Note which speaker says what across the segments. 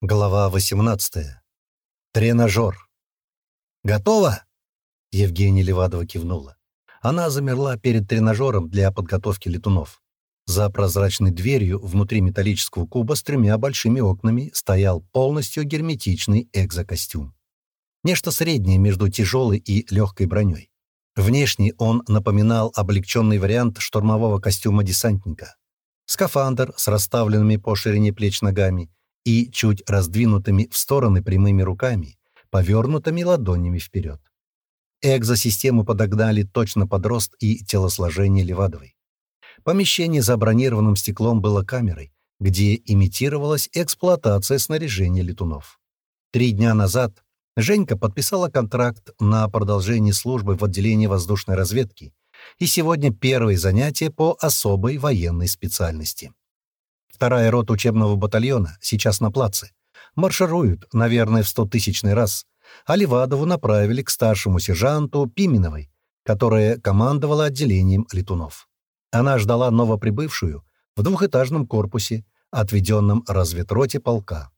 Speaker 1: Глава 18. Тренажер. «Готово?» Евгения Левадова кивнула. Она замерла перед тренажером для подготовки летунов. За прозрачной дверью внутри металлического куба с тремя большими окнами стоял полностью герметичный экзокостюм. Нечто среднее между тяжелой и легкой броней. Внешне он напоминал облегченный вариант штурмового костюма десантника. Скафандр с расставленными по ширине плеч ногами — и чуть раздвинутыми в стороны прямыми руками, повернутыми ладонями вперед. Экзосистему подогнали точно под рост и телосложение Левадовой. Помещение за бронированным стеклом было камерой, где имитировалась эксплуатация снаряжения летунов. Три дня назад Женька подписала контракт на продолжение службы в отделении воздушной разведки, и сегодня первые занятия по особой военной специальности. Вторая рота учебного батальона сейчас на плаце. Маршируют, наверное, в стотысячный раз. А Левадову направили к старшему сержанту Пименовой, которая командовала отделением летунов. Она ждала новоприбывшую в двухэтажном корпусе, отведенном разведроте полка.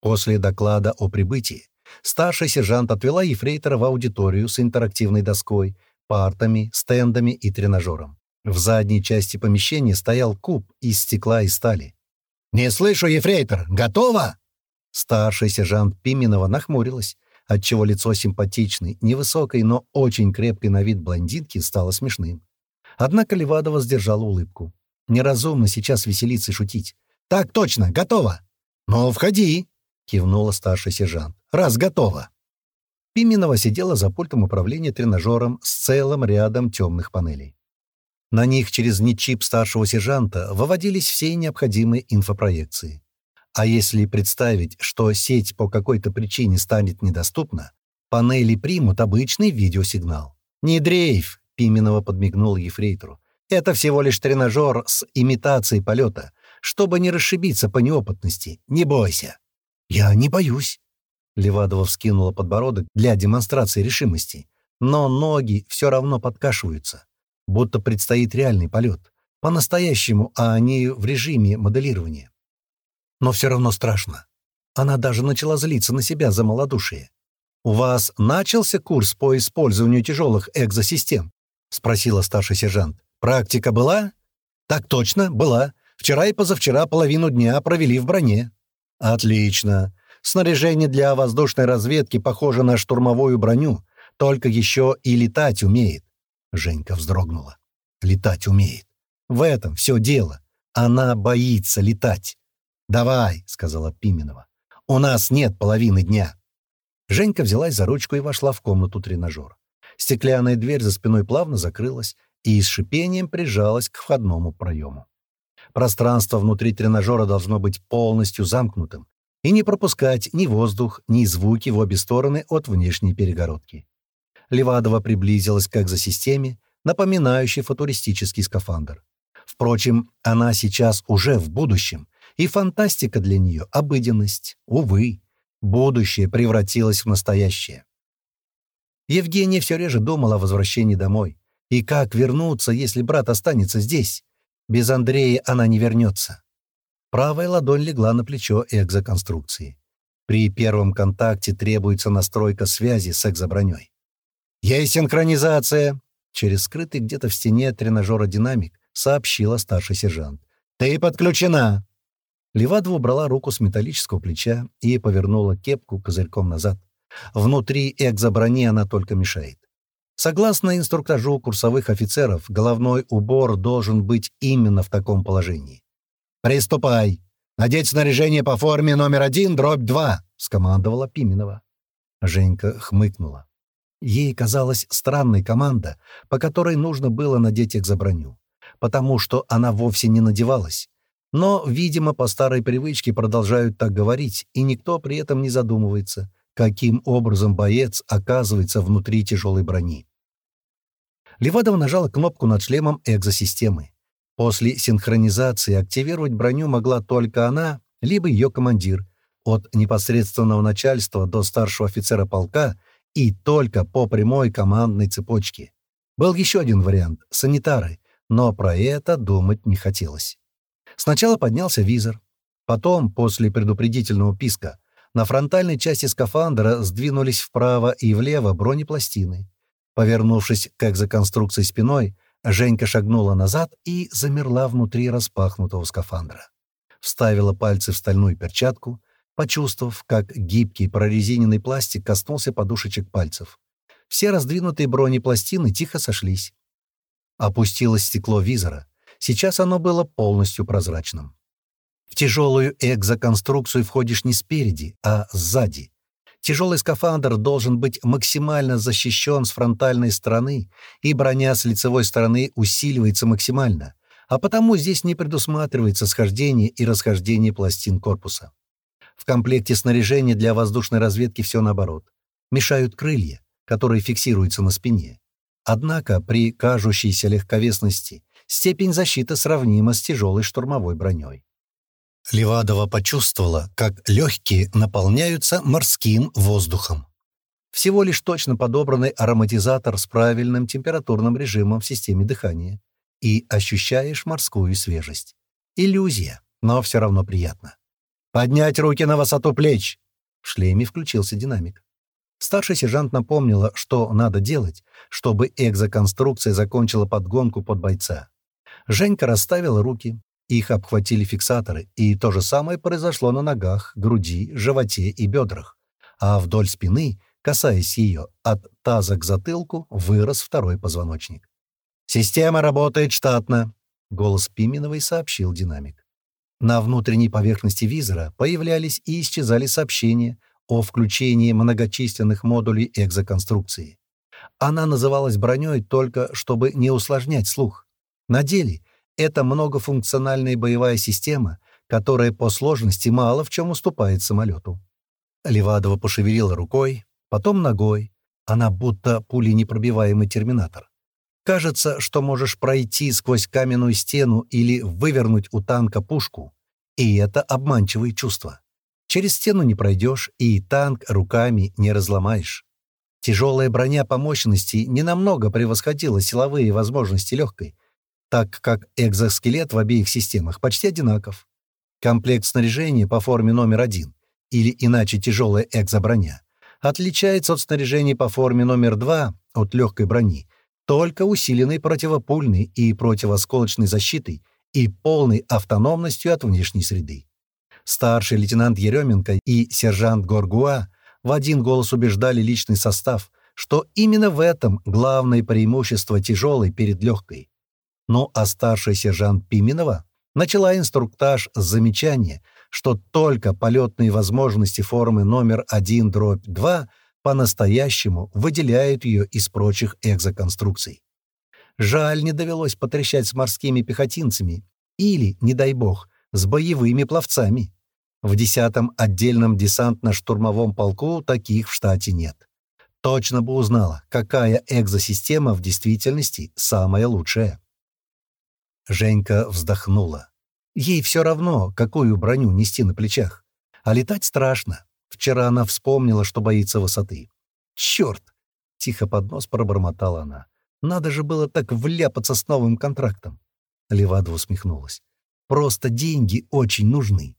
Speaker 1: После доклада о прибытии старший сержант отвела ефрейтора в аудиторию с интерактивной доской, партами, стендами и тренажером. В задней части помещения стоял куб из стекла и стали. «Не слышу, ефрейтор! Готово?» Старший сержант Пименова нахмурилась, отчего лицо симпатичной, невысокой, но очень крепкой на вид блондинки стало смешным. Однако Левадова сдержала улыбку. Неразумно сейчас веселиться и шутить. «Так точно, готово!» «Ну, входи!» — кивнула старший сержант. «Раз готово!» Пименова сидела за пультом управления тренажером с целым рядом темных панелей. На них через нечип старшего сержанта выводились все необходимые инфопроекции. А если представить, что сеть по какой-то причине станет недоступна, панели примут обычный видеосигнал. «Не дрейф!» — Пименова подмигнул ефрейтору. «Это всего лишь тренажер с имитацией полета, чтобы не расшибиться по неопытности. Не бойся!» «Я не боюсь!» Левадова вскинула подбородок для демонстрации решимости. Но ноги все равно подкашиваются будто предстоит реальный полет. По-настоящему, а не в режиме моделирования. Но все равно страшно. Она даже начала злиться на себя за малодушие. «У вас начался курс по использованию тяжелых экзосистем?» — спросила старший сержант. «Практика была?» «Так точно, была. Вчера и позавчера половину дня провели в броне». «Отлично. Снаряжение для воздушной разведки похоже на штурмовую броню, только еще и летать умеет. Женька вздрогнула. Летать умеет. В этом все дело. Она боится летать. «Давай», — сказала Пименова. «У нас нет половины дня». Женька взялась за ручку и вошла в комнату тренажера. Стеклянная дверь за спиной плавно закрылась и с шипением прижалась к входному проему. Пространство внутри тренажера должно быть полностью замкнутым и не пропускать ни воздух, ни звуки в обе стороны от внешней перегородки. Левадова приблизилась к экзосистеме, напоминающей футуристический скафандр. Впрочем, она сейчас уже в будущем, и фантастика для нее — обыденность. Увы, будущее превратилось в настоящее. Евгения все реже думала о возвращении домой. И как вернуться, если брат останется здесь? Без Андрея она не вернется. Правая ладонь легла на плечо экзоконструкции. При первом контакте требуется настройка связи с экзоброней. «Есть синхронизация!» Через скрытый где-то в стене тренажера динамик сообщила старший сержант. «Ты подключена!» Левадова убрала руку с металлического плеча и повернула кепку козырьком назад. Внутри экзоброни она только мешает. Согласно инструктажу курсовых офицеров, головной убор должен быть именно в таком положении. «Приступай! Надеть снаряжение по форме номер один, дробь два!» — скомандовала Пименова. Женька хмыкнула. Ей казалась странной команда, по которой нужно было надеть экзоброню, потому что она вовсе не надевалась. Но, видимо, по старой привычке продолжают так говорить, и никто при этом не задумывается, каким образом боец оказывается внутри тяжелой брони. Левадова нажала кнопку над шлемом экзосистемы. После синхронизации активировать броню могла только она, либо ее командир. От непосредственного начальства до старшего офицера полка — и только по прямой командной цепочке. Был еще один вариант — санитары, но про это думать не хотелось. Сначала поднялся визор. Потом, после предупредительного писка, на фронтальной части скафандра сдвинулись вправо и влево бронепластины. Повернувшись к экзоконструкции спиной, Женька шагнула назад и замерла внутри распахнутого скафандра. Вставила пальцы в стальную перчатку, почувствовав, как гибкий прорезиненный пластик коснулся подушечек пальцев. Все раздвинутые бронепластины тихо сошлись. Опустилось стекло визора. Сейчас оно было полностью прозрачным. В тяжелую экзоконструкцию входишь не спереди, а сзади. Тяжелый скафандр должен быть максимально защищен с фронтальной стороны, и броня с лицевой стороны усиливается максимально, а потому здесь не предусматривается схождение и расхождение пластин корпуса. В комплекте снаряжения для воздушной разведки все наоборот. Мешают крылья, которые фиксируются на спине. Однако при кажущейся легковесности степень защиты сравнима с тяжелой штурмовой броней. Левадова почувствовала, как легкие наполняются морским воздухом. Всего лишь точно подобранный ароматизатор с правильным температурным режимом в системе дыхания. И ощущаешь морскую свежесть. Иллюзия, но все равно приятно. «Поднять руки на высоту плеч!» В шлеме включился динамик. Старший сержант напомнила, что надо делать, чтобы экзоконструкция закончила подгонку под бойца. Женька расставила руки, их обхватили фиксаторы, и то же самое произошло на ногах, груди, животе и бедрах. А вдоль спины, касаясь ее, от таза к затылку вырос второй позвоночник. «Система работает штатно», — голос Пименовой сообщил динамик. На внутренней поверхности визора появлялись и исчезали сообщения о включении многочисленных модулей экзоконструкции. Она называлась броней только, чтобы не усложнять слух. На деле это многофункциональная боевая система, которая по сложности мало в чем уступает самолету. Левадова пошевелила рукой, потом ногой. Она будто пуленепробиваемый терминатор. Кажется, что можешь пройти сквозь каменную стену или вывернуть у танка пушку. И это обманчивое чувство. Через стену не пройдешь, и танк руками не разломаешь. Тяжелая броня по мощности ненамного превосходила силовые возможности легкой, так как экзоскелет в обеих системах почти одинаков. Комплект снаряжения по форме номер один, или иначе тяжелая экзоброня, отличается от снаряжения по форме номер два от легкой брони, только усиленной противопульной и противосколочной защитой и полной автономностью от внешней среды. Старший лейтенант Еременко и сержант Горгуа в один голос убеждали личный состав, что именно в этом главное преимущество тяжелой перед легкой. Ну а старший сержант Пименова начала инструктаж с замечания, что только полетные возможности формы номер 1 дробь 2 по-настоящему выделяют ее из прочих экзоконструкций. Жаль, не довелось потрещать с морскими пехотинцами или, не дай бог, с боевыми пловцами. В 10-м отдельном десантно-штурмовом полку таких в штате нет. Точно бы узнала, какая экзосистема в действительности самая лучшая. Женька вздохнула. Ей все равно, какую броню нести на плечах. А летать страшно. Вчера она вспомнила, что боится высоты. «Черт!» — тихо под нос пробормотала она. «Надо же было так вляпаться с новым контрактом!» Левадова усмехнулась. «Просто деньги очень нужны».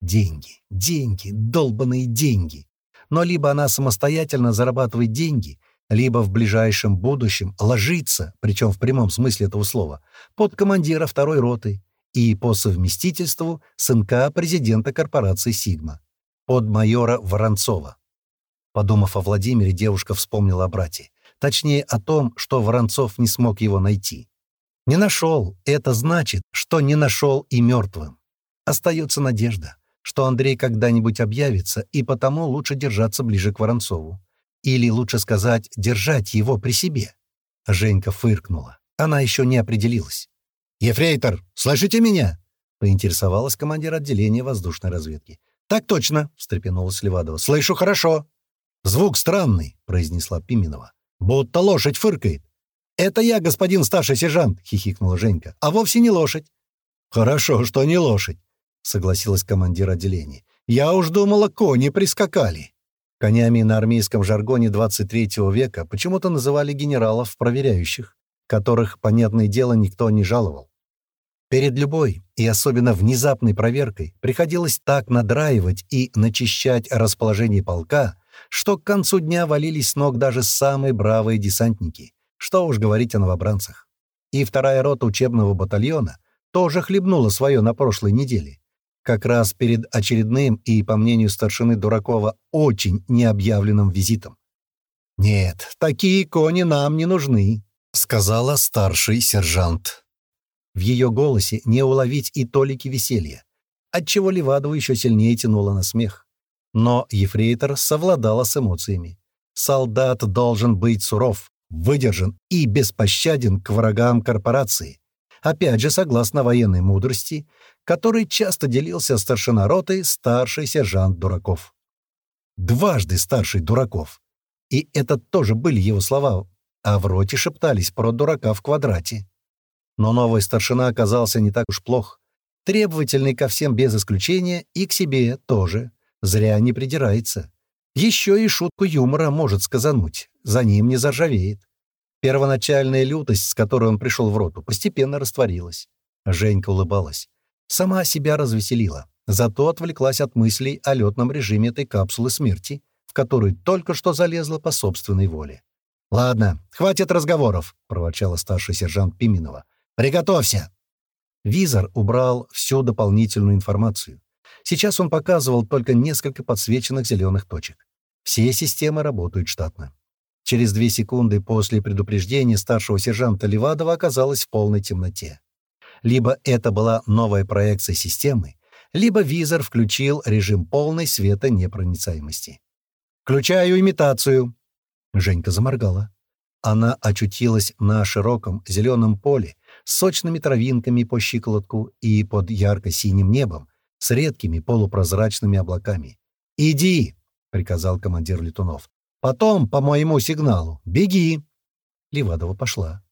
Speaker 1: Деньги, деньги, долбаные деньги. Но либо она самостоятельно зарабатывает деньги, либо в ближайшем будущем ложиться, причем в прямом смысле этого слова, под командира второй роты и по совместительству сынка президента корпорации «Сигма», под майора Воронцова. Подумав о Владимире, девушка вспомнила о брате. Точнее, о том, что Воронцов не смог его найти. Не нашел — это значит, что не нашел и мертвым. Остается надежда, что Андрей когда-нибудь объявится, и потому лучше держаться ближе к Воронцову. Или, лучше сказать, держать его при себе. Женька фыркнула. Она еще не определилась. «Ефрейтор, слышите меня?» — поинтересовалась командир отделения воздушной разведки. «Так точно», — встрепенулась Левадова. «Слышу хорошо». «Звук странный», — произнесла Пименова. «Будто лошадь фыркает». «Это я, господин старший сержант», — хихикнула Женька. «А вовсе не лошадь». «Хорошо, что не лошадь», — согласилась командир отделения. «Я уж думала, кони прискакали». Конями на армейском жаргоне 23 века почему-то называли генералов-проверяющих, которых, понятное дело, никто не жаловал. Перед любой, и особенно внезапной проверкой, приходилось так надраивать и начищать расположение полка, что к концу дня валились с ног даже самые бравые десантники. Что уж говорить о новобранцах. И вторая рота учебного батальона тоже хлебнула свое на прошлой неделе. Как раз перед очередным и, по мнению старшины Дуракова, очень необъявленным визитом. «Нет, такие кони нам не нужны», — сказала старший сержант. В ее голосе не уловить и толики веселья, отчего Левадову еще сильнее тянуло на смех. Но ефрейтор совладала с эмоциями. Солдат должен быть суров, выдержан и беспощаден к врагам корпорации. Опять же, согласно военной мудрости, которой часто делился старшина роты старший сержант Дураков. Дважды старший Дураков. И это тоже были его слова, а в роте шептались про дурака в квадрате. Но новый старшина оказался не так уж плох. Требовательный ко всем без исключения и к себе тоже. Зря не придирается. Еще и шутку юмора может сказануть. За ним не заржавеет. Первоначальная лютость, с которой он пришел в роту, постепенно растворилась. Женька улыбалась. Сама себя развеселила. Зато отвлеклась от мыслей о летном режиме этой капсулы смерти, в которую только что залезла по собственной воле. «Ладно, хватит разговоров», — проворчала старший сержант Пименова. «Приготовься!» Визор убрал всю дополнительную информацию. Сейчас он показывал только несколько подсвеченных зеленых точек. Все системы работают штатно. Через две секунды после предупреждения старшего сержанта Левадова оказалась в полной темноте. Либо это была новая проекция системы, либо визор включил режим полной светонепроницаемости. «Включаю имитацию!» Женька заморгала. Она очутилась на широком зеленом поле, с сочными травинками по щиколотку и под ярко-синим небом, с редкими полупрозрачными облаками. «Иди!» — приказал командир летунов. «Потом, по моему сигналу, беги!» Левадова пошла.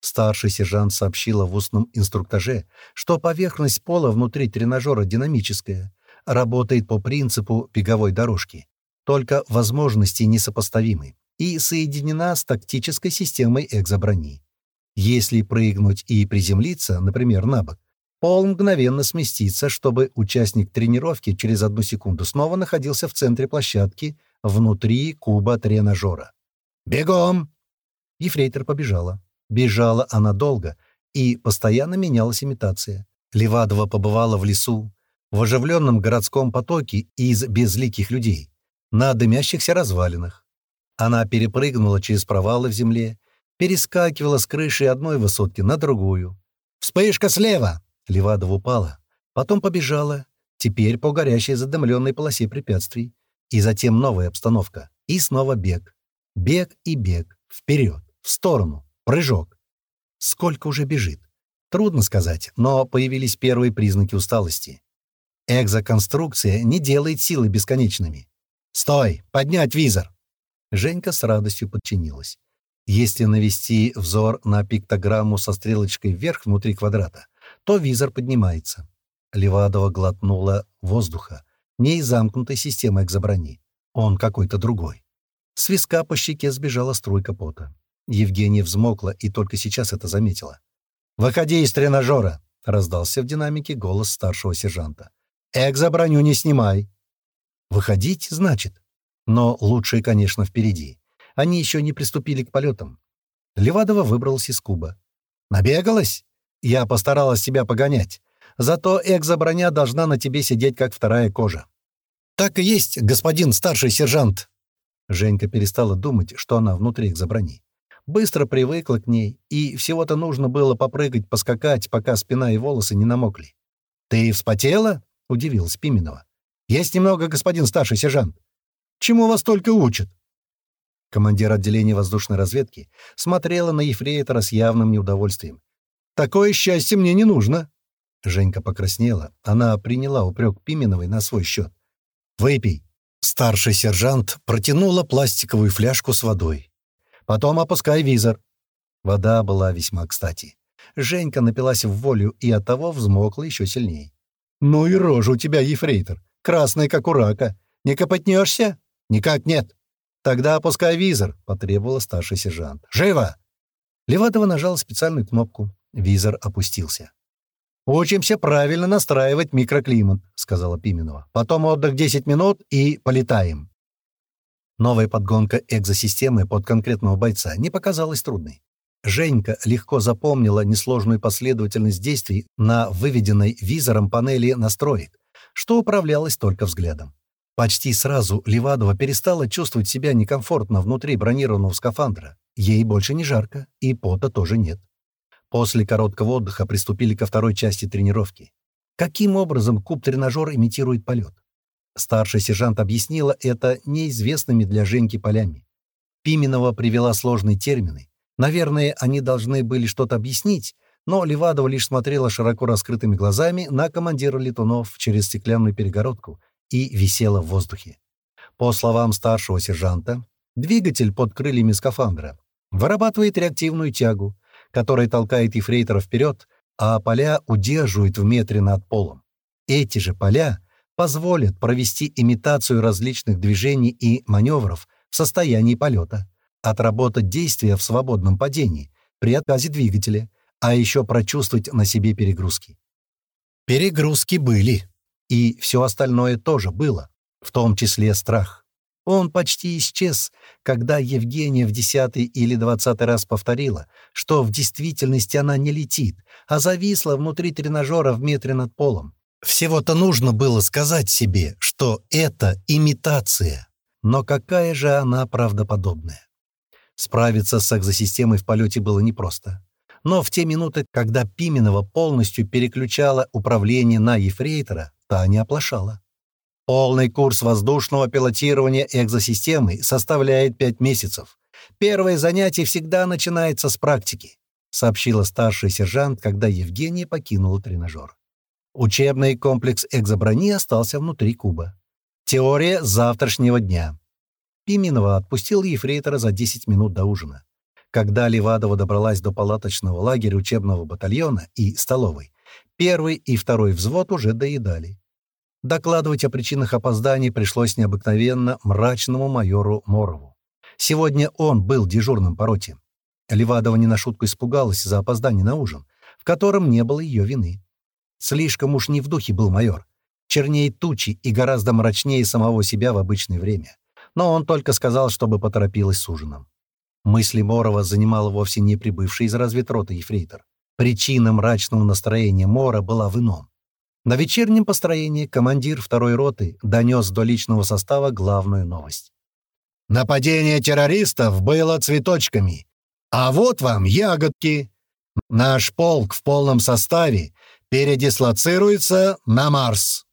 Speaker 1: Старший сержант сообщила в устном инструктаже, что поверхность пола внутри тренажера динамическая, работает по принципу беговой дорожки, только возможности несопоставимы, и соединена с тактической системой экзоброни. Если прыгнуть и приземлиться, например, на бок, пол мгновенно сместится, чтобы участник тренировки через одну секунду снова находился в центре площадки, внутри куба тренажера. «Бегом!» Ефрейтор побежала. Бежала она долго, и постоянно менялась имитация. Левадова побывала в лесу, в оживленном городском потоке из безликих людей, на дымящихся развалинах. Она перепрыгнула через провалы в земле, перескакивала с крыши одной высотки на другую. «Вспышка слева!» Левадова упала. Потом побежала, теперь по горящей задымленной полосе препятствий. И затем новая обстановка. И снова бег. Бег и бег. Вперед, в сторону, прыжок. Сколько уже бежит? Трудно сказать, но появились первые признаки усталости. Экзоконструкция не делает силы бесконечными. «Стой! Поднять визор!» Женька с радостью подчинилась. Если навести взор на пиктограмму со стрелочкой вверх внутри квадрата, то визор поднимается. Левадова глотнула воздуха, не из замкнутой системы экзоброни. Он какой-то другой. С виска по щеке сбежала струйка пота. Евгения взмокла и только сейчас это заметила. «Выходи из тренажера!» — раздался в динамике голос старшего сержанта. «Экзоброню не снимай!» «Выходить, значит?» Но лучшее, конечно, впереди. Они еще не приступили к полетам. Левадова выбралась из куба. «Набегалась? Я постаралась тебя погонять. Зато экзоброня должна на тебе сидеть, как вторая кожа». «Так и есть, господин старший сержант!» Женька перестала думать, что она внутри экзоброни. Быстро привыкла к ней, и всего-то нужно было попрыгать, поскакать, пока спина и волосы не намокли. «Ты вспотела?» — удивилась Пименова. «Есть немного, господин старший сержант. Чему вас только учат?» Командир отделения воздушной разведки смотрела на ефрейтора с явным неудовольствием. «Такое счастье мне не нужно!» Женька покраснела. Она приняла упрек Пименовой на свой счет. «Выпей!» Старший сержант протянула пластиковую фляжку с водой. «Потом опускай визор». Вода была весьма кстати. Женька напилась в волю и оттого взмокла еще сильнее. «Ну и рожа у тебя, ефрейтор, красная, как у рака. Не копотнешься?» «Никак нет». «Тогда опускай визор», — потребовала старший сержант. «Живо!» Левадова нажала специальную кнопку. Визор опустился. «Учимся правильно настраивать микроклимат», — сказала Пименова. «Потом отдых 10 минут и полетаем». Новая подгонка экзосистемы под конкретного бойца не показалась трудной. Женька легко запомнила несложную последовательность действий на выведенной визором панели настроек, что управлялось только взглядом. Почти сразу Левадова перестала чувствовать себя некомфортно внутри бронированного скафандра. Ей больше не жарко, и пота тоже нет. После короткого отдыха приступили ко второй части тренировки. Каким образом куб-тренажер имитирует полет? Старший сержант объяснила это неизвестными для Женьки полями. Пименова привела сложные термины. Наверное, они должны были что-то объяснить, но Левадова лишь смотрела широко раскрытыми глазами на командира летунов через стеклянную перегородку и висела в воздухе. По словам старшего сержанта, двигатель под крыльями скафандра вырабатывает реактивную тягу, которая толкает ефрейтора вперед, а поля удерживает в метре над полом. Эти же поля позволят провести имитацию различных движений и маневров в состоянии полета, отработать действия в свободном падении при отказе двигателя, а еще прочувствовать на себе перегрузки. Перегрузки были, и все остальное тоже было, в том числе страх. Он почти исчез, когда Евгения в десятый или двадцатый раз повторила, что в действительности она не летит, а зависла внутри тренажера в метре над полом. Всего-то нужно было сказать себе, что это имитация. Но какая же она правдоподобная? Справиться с экзосистемой в полете было непросто. Но в те минуты, когда Пименова полностью переключала управление на ефрейтора, та не оплошала. Полный курс воздушного пилотирования экзосистемы составляет 5 месяцев. Первое занятие всегда начинается с практики», — сообщила старший сержант, когда Евгения покинула тренажер. Учебный комплекс экзоброни остался внутри куба. Теория завтрашнего дня. Пименова отпустил ефрейтора за 10 минут до ужина. Когда Левадова добралась до палаточного лагеря учебного батальона и столовой, первый и второй взвод уже доедали. Докладывать о причинах опозданий пришлось необыкновенно мрачному майору Морову. Сегодня он был дежурным по роте. Левадова не на шутку испугалась за опоздание на ужин, в котором не было ее вины. Слишком уж не в духе был майор. Чернее тучи и гораздо мрачнее самого себя в обычное время. Но он только сказал, чтобы поторопилась с ужином. Мысли Морова занимала вовсе не прибывший из разведроты ефрейтор. Причина мрачного настроения Мора была в ином. На вечернем построении командир второй роты донес до личного состава главную новость. «Нападение террористов было цветочками, а вот вам ягодки. Наш полк в полном составе передислоцируется на Марс».